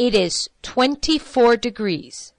It is 24 degrees.